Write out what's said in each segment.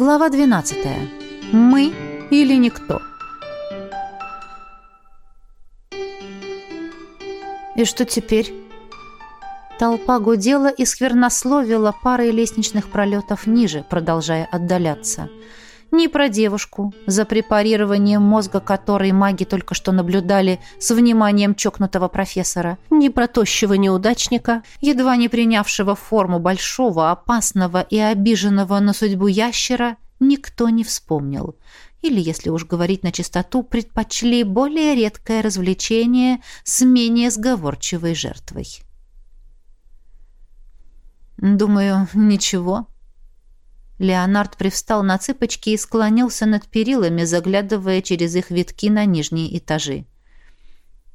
Глава 12. Мы или никто. И что теперь? Толпа гудела и сквернословила парой лестничных пролетов ниже, продолжая отдаляться. Ни про девушку, за препарированием мозга которой маги только что наблюдали с вниманием чокнутого профессора, ни про тощего неудачника, едва не принявшего форму большого, опасного и обиженного на судьбу ящера, никто не вспомнил. Или, если уж говорить на чистоту, предпочли более редкое развлечение с менее сговорчивой жертвой. «Думаю, ничего», Леонард привстал на цыпочки и склонился над перилами, заглядывая через их витки на нижние этажи.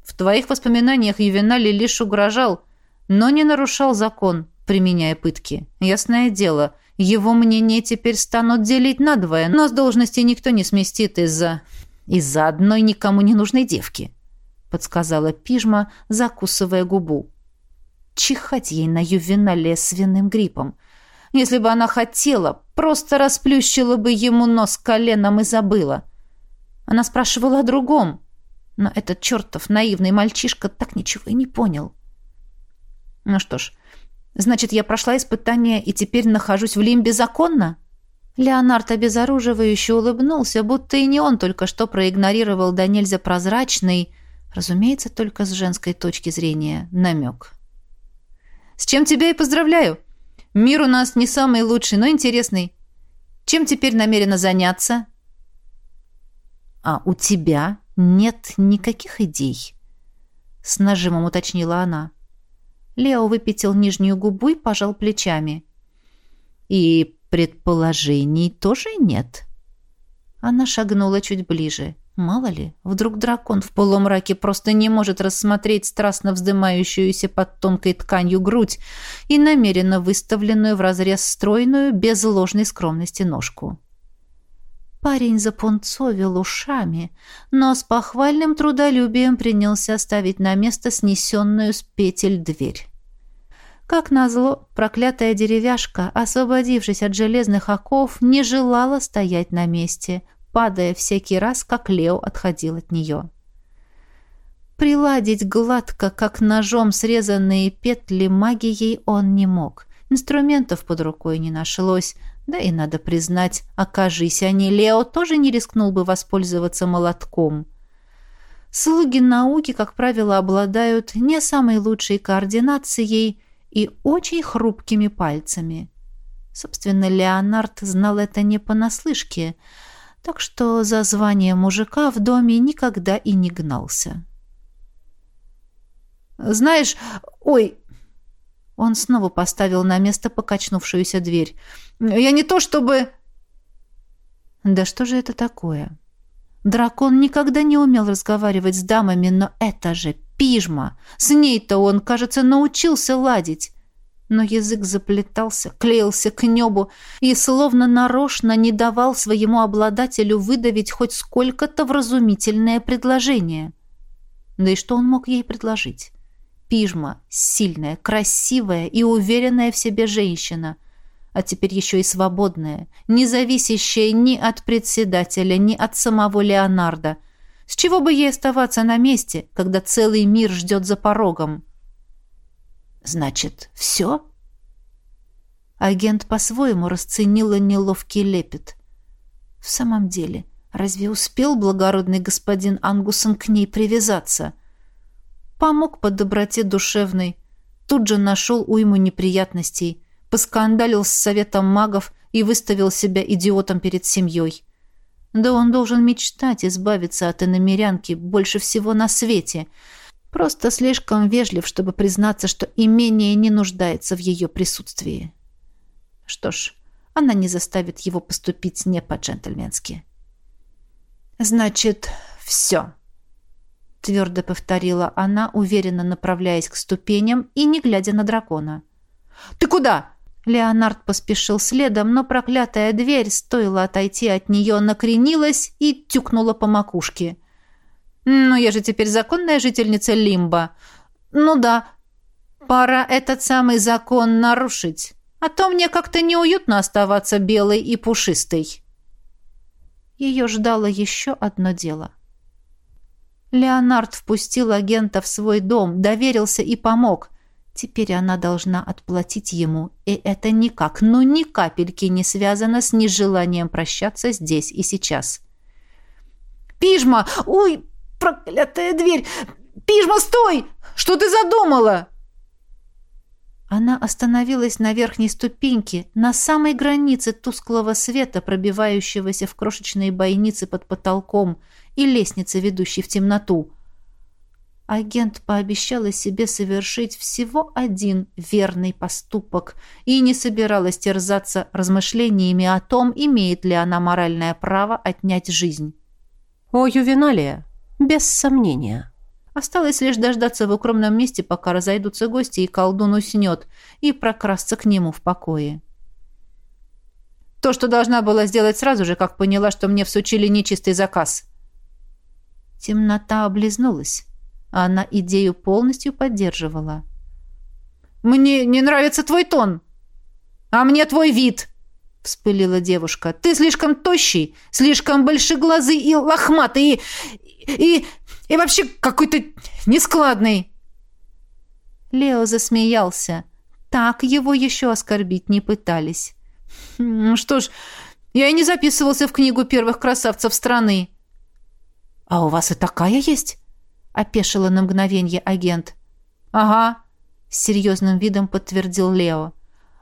«В твоих воспоминаниях Ювеналий лишь угрожал, но не нарушал закон, применяя пытки. Ясное дело, его мнение теперь станут делить надвое, но с должности никто не сместит из-за... из-за одной никому не нужной девки», — подсказала Пижма, закусывая губу. «Чихать ей на Ювеналия свиным гриппом. Если бы она хотела, просто расплющила бы ему нос коленом и забыла. Она спрашивала о другом, но этот чертов наивный мальчишка так ничего и не понял. Ну что ж, значит, я прошла испытание и теперь нахожусь в лимбе законно? Леонард обезоруживающе улыбнулся, будто и не он только что проигнорировал до нельзя прозрачный, разумеется, только с женской точки зрения, намек. «С чем тебя и поздравляю!» Мир у нас не самый лучший, но интересный. Чем теперь намерена заняться? А у тебя нет никаких идей? С нажимом уточнила она. Лео выпятил нижнюю губу и пожал плечами. И предположений тоже нет. Она шагнула чуть ближе. Мало ли, вдруг дракон в полумраке просто не может рассмотреть страстно вздымающуюся под тонкой тканью грудь и намеренно выставленную в разрез стройную, без ложной скромности ножку. Парень запунцовил ушами, но с похвальным трудолюбием принялся ставить на место снесенную с петель дверь. Как назло, проклятая деревяшка, освободившись от железных оков, не желала стоять на месте — падая всякий раз, как Лео отходил от нее. Приладить гладко, как ножом срезанные петли, магией он не мог. Инструментов под рукой не нашлось, да и, надо признать, окажись они, Лео тоже не рискнул бы воспользоваться молотком. Слуги науки, как правило, обладают не самой лучшей координацией и очень хрупкими пальцами. Собственно, Леонард знал это не понаслышке – так что за звание мужика в доме никогда и не гнался. «Знаешь, ой...» Он снова поставил на место покачнувшуюся дверь. «Я не то чтобы...» «Да что же это такое?» Дракон никогда не умел разговаривать с дамами, но это же пижма. С ней-то он, кажется, научился ладить но язык заплетался, клеился к небу и словно нарочно не давал своему обладателю выдавить хоть сколько-то вразумительное предложение. Да и что он мог ей предложить? Пижма, сильная, красивая и уверенная в себе женщина, а теперь еще и свободная, не зависящая ни от председателя, ни от самого Леонардо. С чего бы ей оставаться на месте, когда целый мир ждет за порогом? Значит, все? Агент по-своему расценила неловкий лепет. В самом деле, разве успел благородный господин Ангусон к ней привязаться? Помог по доброте душевной, тут же нашел уйму неприятностей, поскандалил с советом магов и выставил себя идиотом перед семьей. Да он должен мечтать избавиться от иномерянки больше всего на свете — Просто слишком вежлив, чтобы признаться, что имение не нуждается в ее присутствии. Что ж, она не заставит его поступить не по-джентльменски. «Значит, все», — твердо повторила она, уверенно направляясь к ступеням и не глядя на дракона. «Ты куда?» Леонард поспешил следом, но проклятая дверь, стоило отойти от нее, накренилась и тюкнула по макушке. «Но я же теперь законная жительница Лимба». «Ну да, пора этот самый закон нарушить, А то мне как-то неуютно оставаться белой и пушистой. Ее ждало еще одно дело. Леонард впустил агента в свой дом, доверился и помог. Теперь она должна отплатить ему, и это никак, ну ни капельки не связано с нежеланием прощаться здесь и сейчас. «Пижма! Ой, проклятая дверь! Пижма, стой! Что ты задумала?» Она остановилась на верхней ступеньке, на самой границе тусклого света, пробивающегося в крошечные бойницы под потолком, и лестницы, ведущей в темноту. Агент пообещала себе совершить всего один верный поступок и не собиралась терзаться размышлениями о том, имеет ли она моральное право отнять жизнь. «О, Ювеналия, без сомнения». Осталось лишь дождаться в укромном месте, пока разойдутся гости, и колдун уснет, и прокрасться к нему в покое. То, что должна была сделать сразу же, как поняла, что мне всучили нечистый заказ. Темнота облизнулась. а Она идею полностью поддерживала. «Мне не нравится твой тон!» «А мне твой вид!» — вспылила девушка. «Ты слишком тощий, слишком большеглазый и лохматый, и... и... И вообще какой-то нескладный. Лео засмеялся. Так его еще оскорбить не пытались. Ну что ж, я и не записывался в книгу первых красавцев страны. А у вас и такая есть? Опешила на мгновение агент. Ага, с серьезным видом подтвердил Лео.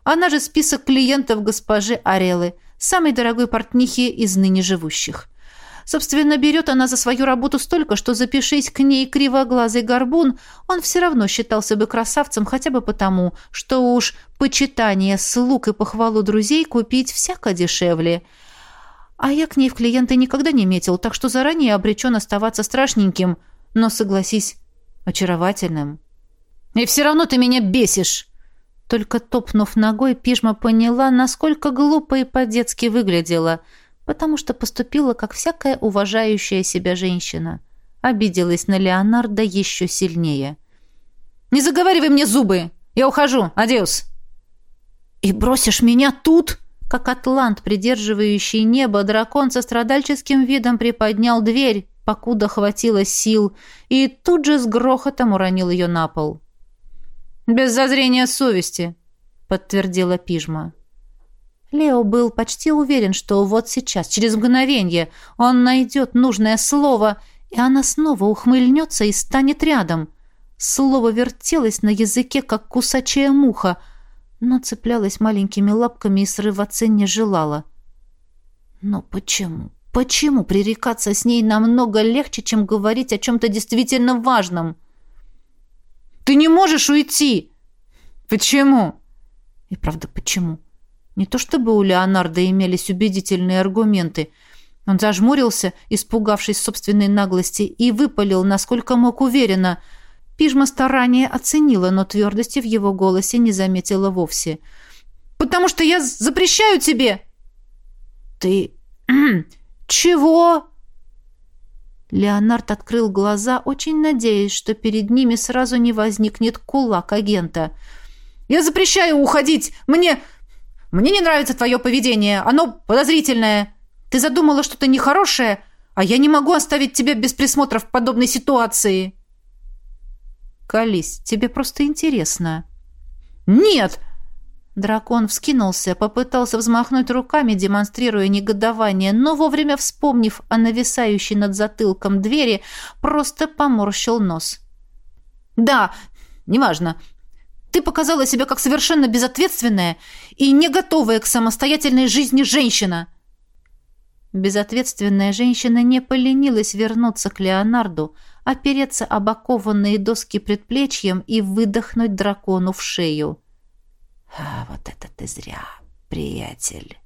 Она же список клиентов госпожи Арелы, самой дорогой портнихи из ныне живущих. Собственно, берет она за свою работу столько, что запишись к ней кривоглазый горбун, он все равно считался бы красавцем хотя бы потому, что уж почитание слуг и похвалу друзей купить всяко дешевле. А я к ней в клиенты никогда не метил, так что заранее обречен оставаться страшненьким, но, согласись, очаровательным. «И все равно ты меня бесишь!» Только топнув ногой, Пижма поняла, насколько глупо и по-детски выглядела – потому что поступила как всякая уважающая себя женщина. Обиделась на Леонардо еще сильнее. «Не заговаривай мне зубы! Я ухожу! Адеус!» «И бросишь меня тут?» Как атлант, придерживающий небо, дракон со страдальческим видом приподнял дверь, покуда хватило сил, и тут же с грохотом уронил ее на пол. «Без зазрения совести», — подтвердила Пижма. Лео был почти уверен, что вот сейчас, через мгновение, он найдет нужное слово, и она снова ухмыльнется и станет рядом. Слово вертелось на языке, как кусачая муха, но цеплялась маленькими лапками и срываться не желала. Но почему? Почему пререкаться с ней намного легче, чем говорить о чем-то действительно важном? «Ты не можешь уйти!» «Почему?» «И правда, почему?» Не то чтобы у Леонардо имелись убедительные аргументы. Он зажмурился, испугавшись собственной наглости, и выпалил, насколько мог уверенно. Пижма старание оценила, но твердости в его голосе не заметила вовсе. «Потому что я запрещаю тебе!» «Ты... чего?» Леонард открыл глаза, очень надеясь, что перед ними сразу не возникнет кулак агента. «Я запрещаю уходить! Мне... Мне не нравится твое поведение. Оно подозрительное. Ты задумала что-то нехорошее, а я не могу оставить тебя без присмотра в подобной ситуации. Колись, тебе просто интересно. Нет! Дракон вскинулся, попытался взмахнуть руками, демонстрируя негодование, но вовремя вспомнив о нависающей над затылком двери, просто поморщил нос. «Да, неважно. Ты показала себя как совершенно безответственная и не готовая к самостоятельной жизни женщина. Безответственная женщина не поленилась вернуться к Леонарду, опереться об окованные доски предплечьем и выдохнуть дракону в шею. «А вот это ты зря, приятель!»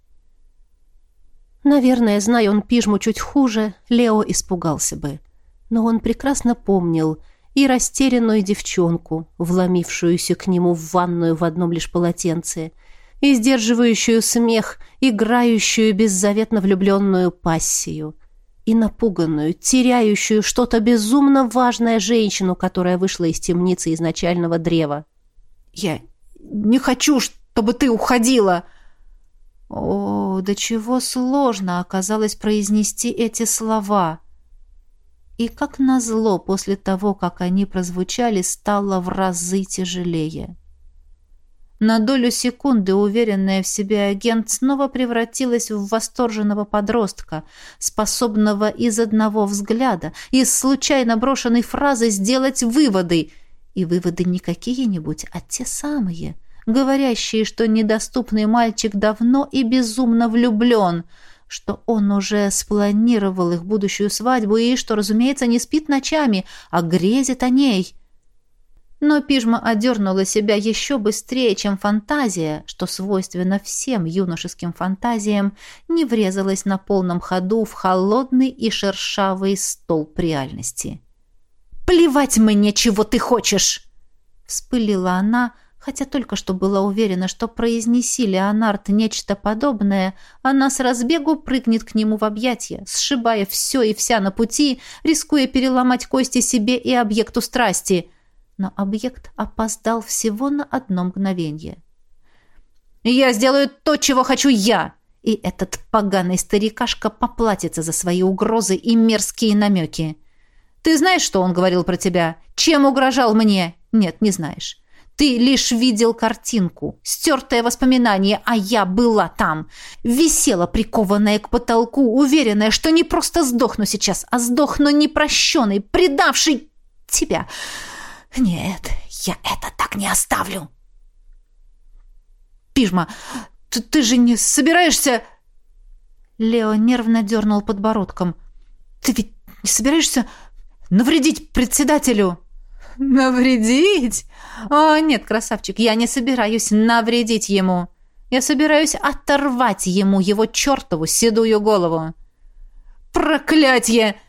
Наверное, зная он пижму чуть хуже, Лео испугался бы. Но он прекрасно помнил — и растерянную девчонку, вломившуюся к нему в ванную в одном лишь полотенце, и сдерживающую смех, играющую беззаветно влюбленную пассию, и напуганную, теряющую что-то безумно важное женщину, которая вышла из темницы изначального древа. «Я не хочу, чтобы ты уходила!» О, до чего сложно оказалось произнести эти слова. И как назло после того, как они прозвучали, стало в разы тяжелее. На долю секунды уверенная в себе агент снова превратилась в восторженного подростка, способного из одного взгляда, из случайно брошенной фразы сделать выводы. И выводы не какие-нибудь, а те самые, говорящие, что недоступный мальчик давно и безумно влюблен, что он уже спланировал их будущую свадьбу и что, разумеется, не спит ночами, а грезит о ней — но пижма одернула себя еще быстрее, чем фантазия, что свойственно всем юношеским фантазиям, не врезалась на полном ходу в холодный и шершавый столб реальности. «Плевать мне, чего ты хочешь!» Вспылила она, хотя только что была уверена, что произнеси Леонард нечто подобное, она с разбегу прыгнет к нему в объятия, сшибая все и вся на пути, рискуя переломать кости себе и объекту страсти – но объект опоздал всего на одно мгновение. «Я сделаю то, чего хочу я!» И этот поганый старикашка поплатится за свои угрозы и мерзкие намеки. «Ты знаешь, что он говорил про тебя? Чем угрожал мне?» «Нет, не знаешь. Ты лишь видел картинку, стертое воспоминание, а я была там. Висела, прикованная к потолку, уверенная, что не просто сдохну сейчас, а сдохну непрощенный, предавший тебя. «Нет, я это так не оставлю!» «Пижма, ты, ты же не собираешься...» Лео нервно дернул подбородком. «Ты ведь не собираешься навредить председателю?» «Навредить? О, нет, красавчик, я не собираюсь навредить ему. Я собираюсь оторвать ему его чертову седую голову». «Проклятье!»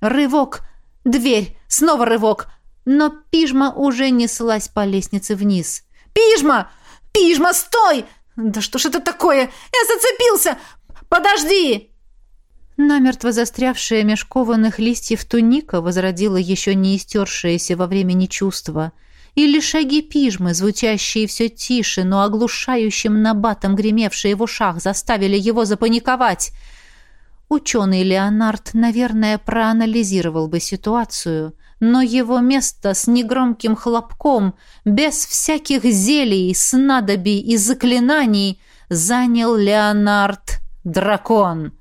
Рывок, дверь, снова рывок, но пижма уже неслась по лестнице вниз. «Пижма! Пижма, стой! Да что ж это такое? Я зацепился! Подожди!» Намертво застрявшая меж кованых листьев туника возродила еще не истершееся во времени чувство. Или шаги пижмы, звучащие все тише, но оглушающим набатом гремевшие в ушах, заставили его запаниковать. Ученый Леонард, наверное, проанализировал бы ситуацию — но его место с негромким хлопком, без всяких зелий, снадобий и заклинаний, занял Леонард Дракон.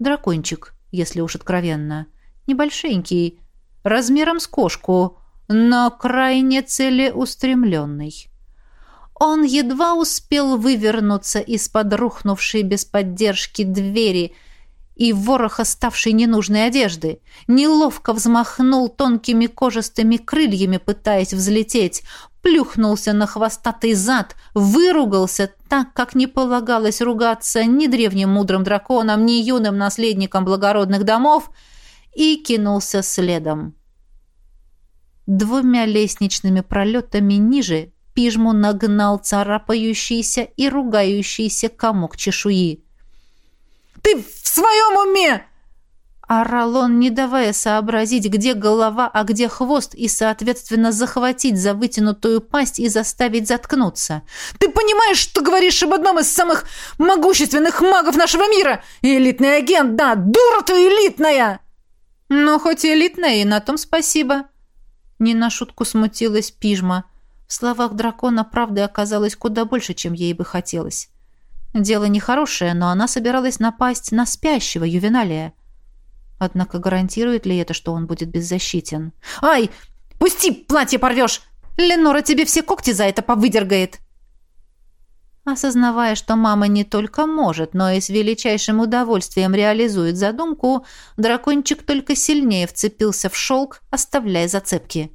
Дракончик, если уж откровенно. Небольшенький, размером с кошку, но крайне целеустремленный. Он едва успел вывернуться из-под рухнувшей без поддержки двери – и ворох оставшей ненужной одежды. Неловко взмахнул тонкими кожистыми крыльями, пытаясь взлететь, плюхнулся на хвостатый зад, выругался так, как не полагалось ругаться ни древним мудрым драконам, ни юным наследникам благородных домов, и кинулся следом. Двумя лестничными пролетами ниже пижму нагнал царапающийся и ругающийся комок чешуи. Ты в своем уме?» Орал он, не давая сообразить, где голова, а где хвост, и, соответственно, захватить за вытянутую пасть и заставить заткнуться. «Ты понимаешь, что говоришь об одном из самых могущественных магов нашего мира? Элитный агент, да, дура ты элитная!» «Ну, хоть элитная, и на том спасибо». Не на шутку смутилась пижма. В словах дракона правды оказалось куда больше, чем ей бы хотелось. Дело нехорошее, но она собиралась напасть на спящего ювеналия. Однако гарантирует ли это, что он будет беззащитен? «Ай! Пусти, платье порвешь! Ленора тебе все когти за это повыдергает!» Осознавая, что мама не только может, но и с величайшим удовольствием реализует задумку, дракончик только сильнее вцепился в шелк, оставляя зацепки.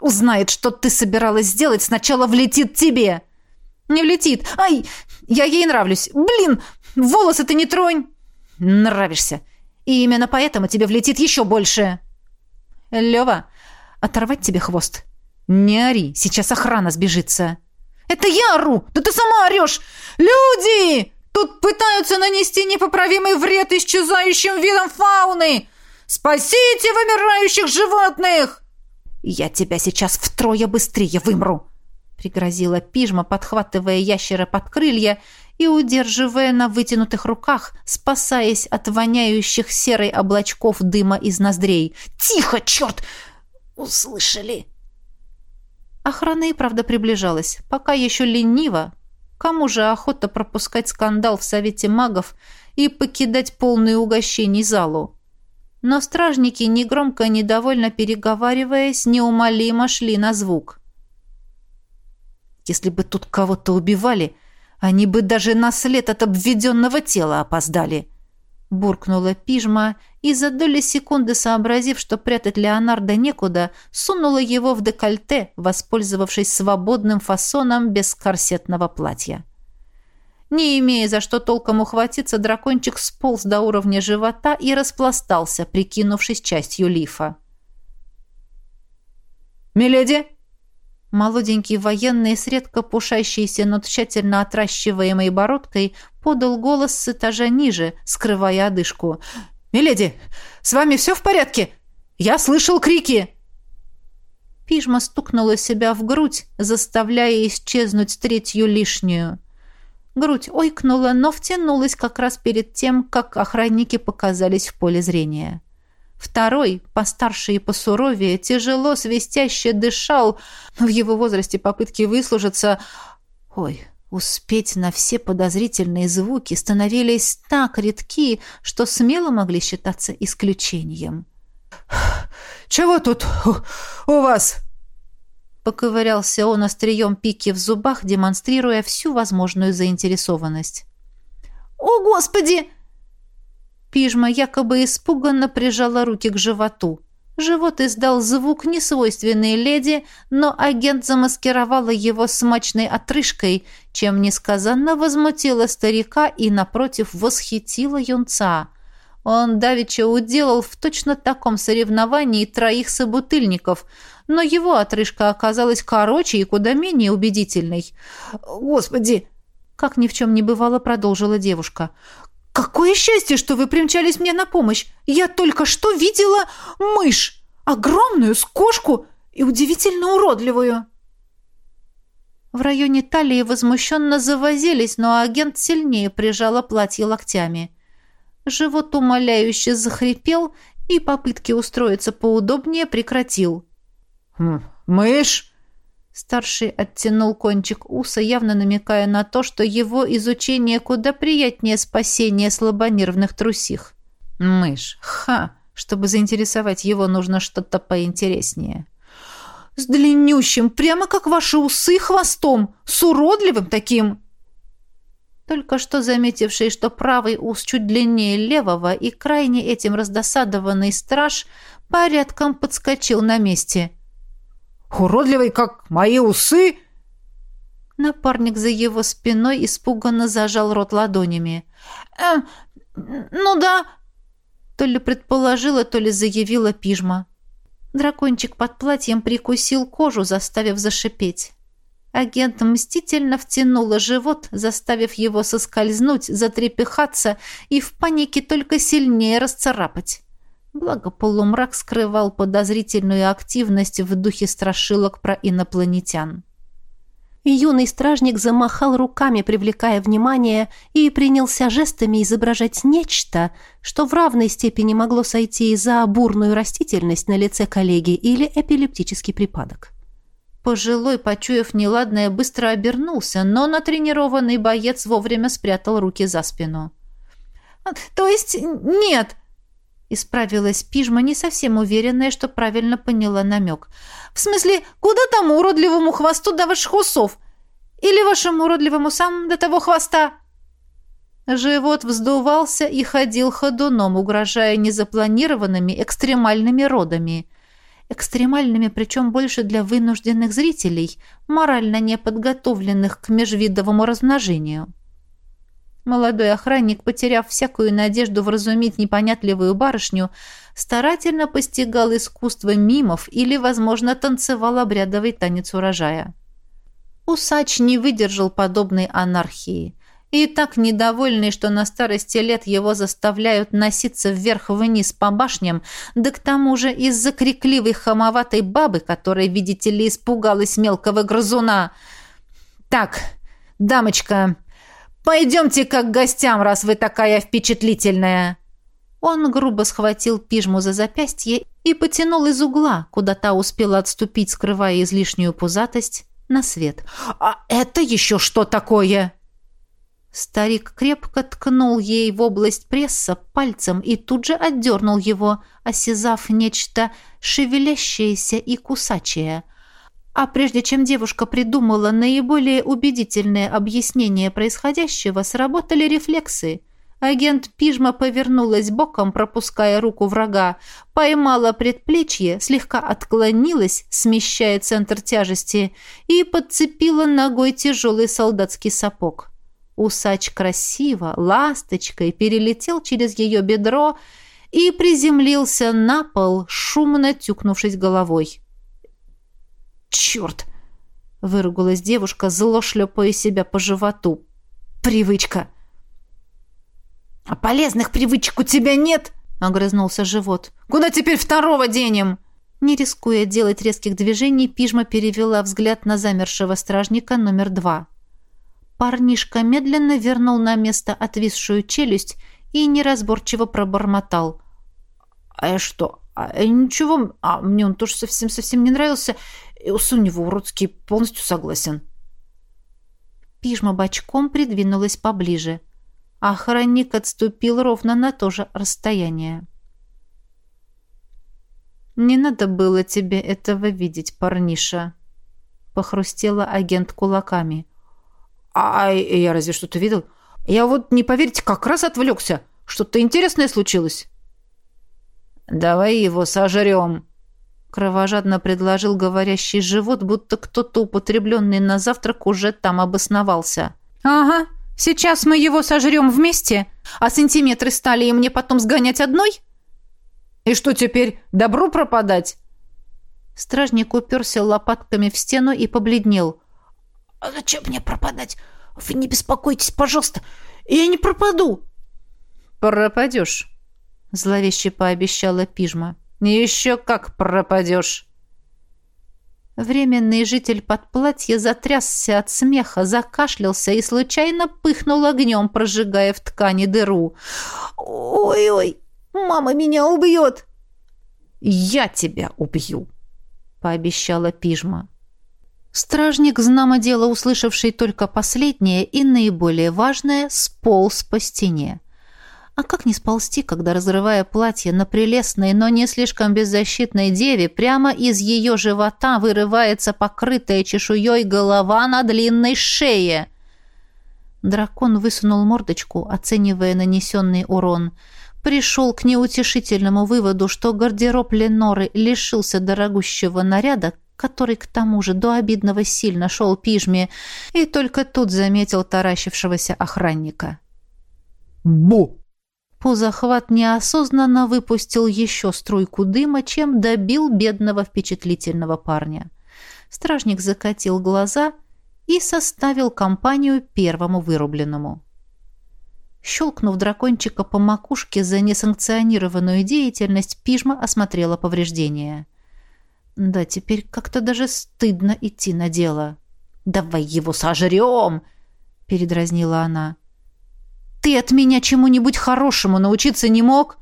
«Узнает, что ты собиралась сделать, сначала влетит тебе!» «Не влетит! Ай! Я ей нравлюсь. Блин, волосы ты не тронь. Нравишься. И именно поэтому тебе влетит еще больше. Лева, оторвать тебе хвост. Не ори, сейчас охрана сбежится. Это я ору, да ты сама орешь. Люди! Тут пытаются нанести непоправимый вред исчезающим видам фауны. Спасите вымирающих животных! Я тебя сейчас втрое быстрее вымру пригрозила пижма, подхватывая ящера под крылья и удерживая на вытянутых руках, спасаясь от воняющих серой облачков дыма из ноздрей. «Тихо, черт! Услышали!» Охрана и правда приближалась, пока еще лениво. Кому же охота пропускать скандал в Совете магов и покидать полную угощений залу? Но стражники, негромко, недовольно переговариваясь, неумолимо шли на звук. Если бы тут кого-то убивали, они бы даже на след от обведенного тела опоздали. Буркнула пижма и за доли секунды, сообразив, что прятать Леонардо некуда, сунула его в декольте, воспользовавшись свободным фасоном без корсетного платья. Не имея за что толком ухватиться, дракончик сполз до уровня живота и распластался, прикинувшись частью лифа. «Миледи!» Молоденький военный с редко пушащейся, но тщательно отращиваемой бородкой подал голос с этажа ниже, скрывая одышку. «Миледи, с вами все в порядке? Я слышал крики!» Пижма стукнула себя в грудь, заставляя исчезнуть третью лишнюю. Грудь ойкнула, но втянулась как раз перед тем, как охранники показались в поле зрения. Второй, постарше и посуровее, тяжело свистяще дышал, но в его возрасте попытки выслужиться... Ой, успеть на все подозрительные звуки становились так редки, что смело могли считаться исключением. «Чего тут у, у вас?» Поковырялся он острием пики в зубах, демонстрируя всю возможную заинтересованность. «О, Господи!» Пижма якобы испуганно прижала руки к животу. Живот издал звук, несвойственный леди, но агент замаскировала его смачной отрыжкой, чем несказанно возмутила старика и, напротив, восхитила юнца. Он давеча уделал в точно таком соревновании троих собутыльников, но его отрыжка оказалась короче и куда менее убедительной. «Господи!» — как ни в чем не бывало, продолжила девушка. «Какое счастье, что вы примчались мне на помощь! Я только что видела мышь! Огромную, с кошку и удивительно уродливую!» В районе талии возмущенно завозились, но агент сильнее прижала платье локтями. Живот умоляюще захрипел и попытки устроиться поудобнее прекратил. «Хм, «Мышь?» Старший оттянул кончик уса, явно намекая на то, что его изучение куда приятнее спасения слабонервных трусих. Мышь. Ха! Чтобы заинтересовать его, нужно что-то поинтереснее. «С длиннющим, прямо как ваши усы, хвостом! С уродливым таким!» Только что заметивший, что правый ус чуть длиннее левого и крайне этим раздосадованный страж порядком подскочил на месте – уродливый, как мои усы!» Напарник за его спиной испуганно зажал рот ладонями. «Э, ну да», то ли предположила, то ли заявила пижма. Дракончик под платьем прикусил кожу, заставив зашипеть. Агент мстительно втянула живот, заставив его соскользнуть, затрепыхаться и в панике только сильнее расцарапать. Благо полумрак скрывал подозрительную активность в духе страшилок про инопланетян. Юный стражник замахал руками, привлекая внимание, и принялся жестами изображать нечто, что в равной степени могло сойти за бурную растительность на лице коллеги или эпилептический припадок. Пожилой, почуяв неладное, быстро обернулся, но натренированный боец вовремя спрятал руки за спину. «То есть нет!» Исправилась пижма, не совсем уверенная, что правильно поняла намек. «В смысле, куда тому уродливому хвосту до ваших усов? Или вашему уродливому сам до того хвоста?» Живот вздувался и ходил ходуном, угрожая незапланированными экстремальными родами. Экстремальными, причем больше для вынужденных зрителей, морально неподготовленных к межвидовому размножению. Молодой охранник, потеряв всякую надежду вразумить непонятливую барышню, старательно постигал искусство мимов или, возможно, танцевал обрядовый танец урожая. Усач не выдержал подобной анархии и так недовольный, что на старости лет его заставляют носиться вверх-вниз по башням, да к тому же из-за крикливой хамоватой бабы, которая, видите ли, испугалась мелкого грызуна. «Так, дамочка, пойдемте как гостям, раз вы такая впечатлительная!» Он грубо схватил пижму за запястье и потянул из угла, куда та успела отступить, скрывая излишнюю пузатость, на свет. «А это еще что такое?» Старик крепко ткнул ей в область пресса пальцем и тут же отдернул его, осязав нечто шевелящееся и кусачее. А прежде чем девушка придумала наиболее убедительное объяснение происходящего, сработали рефлексы. Агент Пижма повернулась боком, пропуская руку врага, поймала предплечье, слегка отклонилась, смещая центр тяжести, и подцепила ногой тяжелый солдатский сапог. Усач красиво, ласточкой перелетел через ее бедро и приземлился на пол, шумно тюкнувшись головой. «Черт!» — выругалась девушка, зло шлепая себя по животу. «Привычка!» «А полезных привычек у тебя нет?» — огрызнулся живот. «Куда теперь второго денем?» Не рискуя делать резких движений, пижма перевела взгляд на замершего стражника номер два. Парнишка медленно вернул на место отвисшую челюсть и неразборчиво пробормотал. «А я что? А я ничего, а мне он тоже совсем-совсем не нравился. Его, уродский, полностью согласен». Пижма бочком придвинулась поближе. Охранник отступил ровно на то же расстояние. «Не надо было тебе этого видеть, парниша», — похрустела агент кулаками. «А я разве что-то видел? Я вот, не поверите, как раз отвлекся. Что-то интересное случилось». «Давай его сожрем», — кровожадно предложил говорящий живот, будто кто-то, употребленный на завтрак, уже там обосновался. «Ага, сейчас мы его сожрем вместе, а сантиметры стали и мне потом сгонять одной?» «И что теперь, добру пропадать?» Стражник уперся лопатками в стену и побледнел. «А зачем мне пропадать? Вы не беспокойтесь, пожалуйста. Я не пропаду». «Пропадешь», — зловеще пообещала Пижма. «Еще как пропадешь». Временный житель под платье затрясся от смеха, закашлялся и случайно пыхнул огнем, прожигая в ткани дыру. «Ой-ой, мама меня убьет!» «Я тебя убью!» — пообещала Пижма. Стражник, знамо дело услышавший только последнее и наиболее важное, сполз по стене. А как не сползти, когда, разрывая платье на прелестной, но не слишком беззащитной деве, прямо из ее живота вырывается покрытая чешуей голова на длинной шее? Дракон высунул мордочку, оценивая нанесенный урон. Пришел к неутешительному выводу, что гардероб Леноры лишился дорогущего наряда, который к тому же до обидного сильно шел пижме, и только тут заметил таращившегося охранника. «Бу!» Пузохват неосознанно выпустил еще струйку дыма, чем добил бедного впечатлительного парня. Стражник закатил глаза и составил компанию первому вырубленному. Щелкнув дракончика по макушке за несанкционированную деятельность, пижма осмотрела повреждения. Да, теперь как-то даже стыдно идти на дело. «Давай его сожрем!» — передразнила она. «Ты от меня чему-нибудь хорошему научиться не мог?»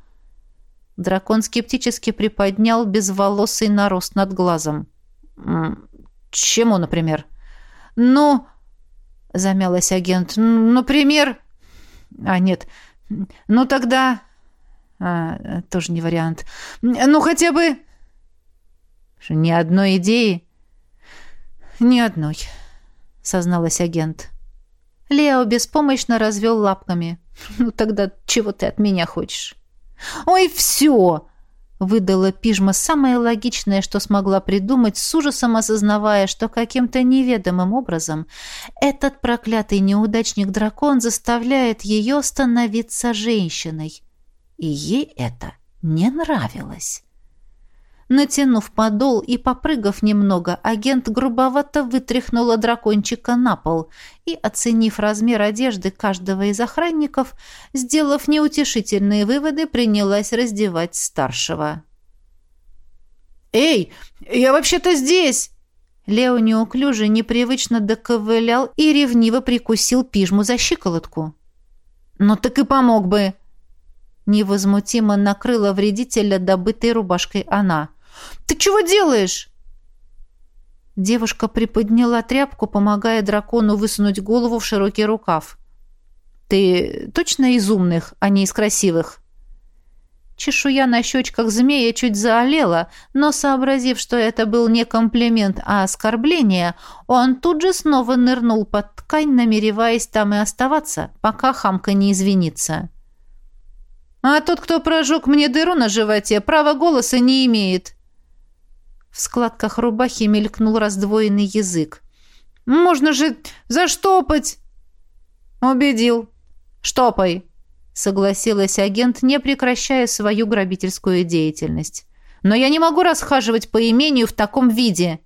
Дракон скептически приподнял безволосый нарост над глазом. «Чему, например?» «Ну...» — замялась агент. «Например...» «А, нет. Ну, тогда...» а, «Тоже не вариант. Ну, хотя бы...» Ни одной идеи? Ни одной, созналась агент. Лео беспомощно развел лапками. Ну тогда чего ты от меня хочешь? Ой, все! Выдала пижма самое логичное, что смогла придумать, с ужасом осознавая, что каким-то неведомым образом этот проклятый неудачник-дракон заставляет ее становиться женщиной. И ей это не нравилось. Натянув подол и попрыгав немного, агент грубовато вытряхнула дракончика на пол и, оценив размер одежды каждого из охранников, сделав неутешительные выводы, принялась раздевать старшего. «Эй, я вообще-то здесь!» Лео неуклюже, непривычно доковылял и ревниво прикусил пижму за щиколотку. «Ну так и помог бы!» Невозмутимо накрыла вредителя добытой рубашкой она. «Ты чего делаешь?» Девушка приподняла тряпку, помогая дракону высунуть голову в широкий рукав. «Ты точно из умных, а не из красивых?» Чешуя на щечках змея чуть заолела, но, сообразив, что это был не комплимент, а оскорбление, он тут же снова нырнул под ткань, намереваясь там и оставаться, пока хамка не извинится. «А тот, кто прожег мне дыру на животе, права голоса не имеет». В складках рубахи мелькнул раздвоенный язык. «Можно же заштопать!» «Убедил. Штопай!» согласилась агент, не прекращая свою грабительскую деятельность. «Но я не могу расхаживать по имению в таком виде.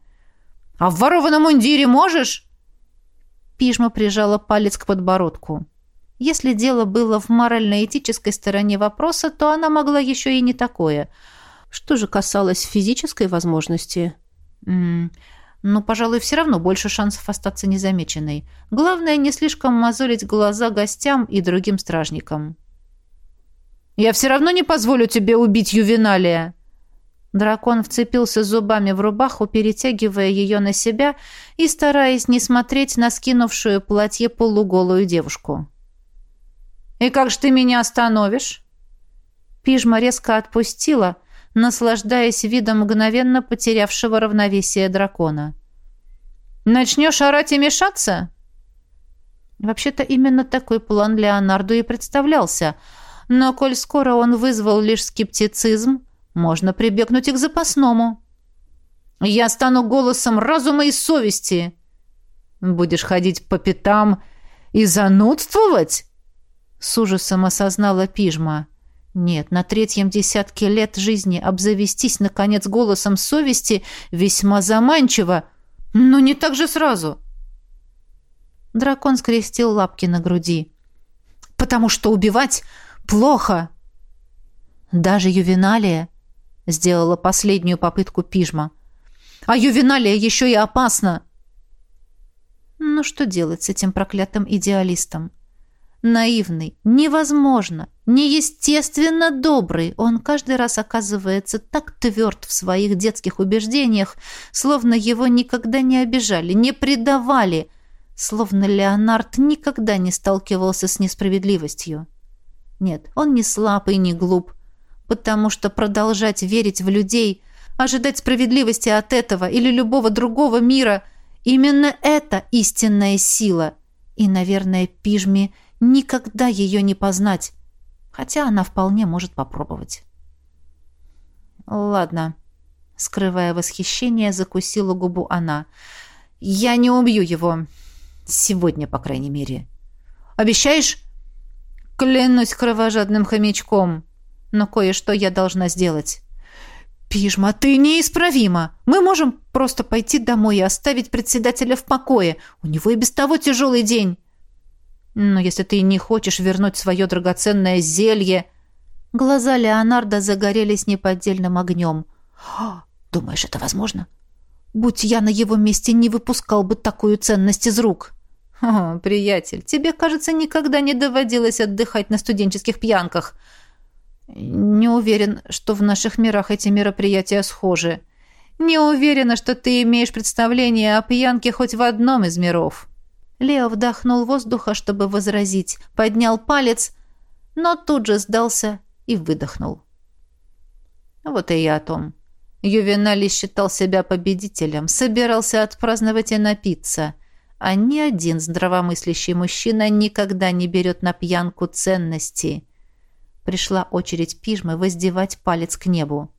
А в ворованном мундире можешь?» Пижма прижала палец к подбородку. Если дело было в морально-этической стороне вопроса, то она могла еще и не такое. Что же касалось физической возможности? М -м, ну, пожалуй, все равно больше шансов остаться незамеченной. Главное, не слишком мозолить глаза гостям и другим стражникам. «Я все равно не позволю тебе убить Ювеналия!» Дракон вцепился зубами в рубаху, перетягивая ее на себя и стараясь не смотреть на скинувшую платье полуголую девушку. «И как же ты меня остановишь?» Пижма резко отпустила, наслаждаясь видом мгновенно потерявшего равновесие дракона. «Начнешь орать и мешаться?» Вообще-то именно такой план Леонарду и представлялся, но коль скоро он вызвал лишь скептицизм, можно прибегнуть и к запасному. «Я стану голосом разума и совести!» «Будешь ходить по пятам и занудствовать?» С ужасом осознала Пижма. Нет, на третьем десятке лет жизни обзавестись, наконец, голосом совести весьма заманчиво, но не так же сразу. Дракон скрестил лапки на груди. «Потому что убивать плохо!» «Даже ювеналия?» — сделала последнюю попытку пижма. «А ювеналия еще и опасно!» «Ну что делать с этим проклятым идеалистом?» Наивный, невозможно, неестественно добрый, он каждый раз оказывается так тверд в своих детских убеждениях, словно его никогда не обижали, не предавали, словно Леонард никогда не сталкивался с несправедливостью. Нет, он не слаб и не глуп, потому что продолжать верить в людей, ожидать справедливости от этого или любого другого мира – именно это истинная сила. И, наверное, Пижми – Никогда ее не познать, хотя она вполне может попробовать. Ладно, скрывая восхищение, закусила губу она. Я не убью его. Сегодня, по крайней мере. Обещаешь? Клянусь кровожадным хомячком. Но кое-что я должна сделать. «Пижма, ты неисправима. Мы можем просто пойти домой и оставить председателя в покое. У него и без того тяжелый день». Но если ты не хочешь вернуть свое драгоценное зелье...» Глаза Леонардо загорелись неподдельным огнем. «Думаешь, это возможно? Будь я на его месте, не выпускал бы такую ценность из рук». «О, приятель, тебе, кажется, никогда не доводилось отдыхать на студенческих пьянках». «Не уверен, что в наших мирах эти мероприятия схожи. Не уверена, что ты имеешь представление о пьянке хоть в одном из миров». Лео вдохнул воздуха, чтобы возразить, поднял палец, но тут же сдался и выдохнул. Вот и я о том. Ювенали считал себя победителем, собирался отпраздновать и напиться, а ни один здравомыслящий мужчина никогда не берет на пьянку ценности. Пришла очередь пижмы воздевать палец к небу.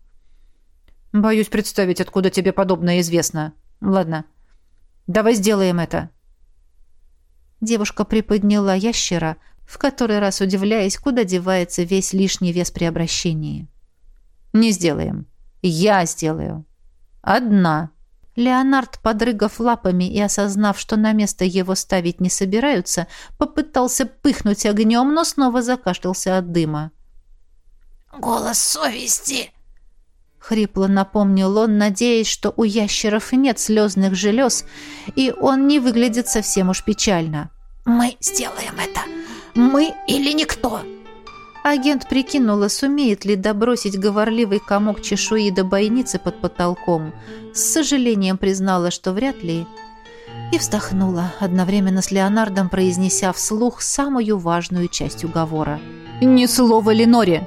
«Боюсь представить, откуда тебе подобное известно. Ладно, давай сделаем это». Девушка приподняла ящера, в который раз удивляясь, куда девается весь лишний вес при обращении. «Не сделаем. Я сделаю. Одна. Леонард, подрыгав лапами и осознав, что на место его ставить не собираются, попытался пыхнуть огнем, но снова закашлялся от дыма. «Голос совести!» Хрипло напомнил он, надеясь, что у ящеров нет слезных желез, и он не выглядит совсем уж печально. «Мы сделаем это! Мы или никто!» Агент прикинула, сумеет ли добросить говорливый комок чешуи до бойницы под потолком. С сожалением признала, что вряд ли. И вздохнула, одновременно с Леонардом произнеся вслух самую важную часть уговора. «Ни слова Леноре!»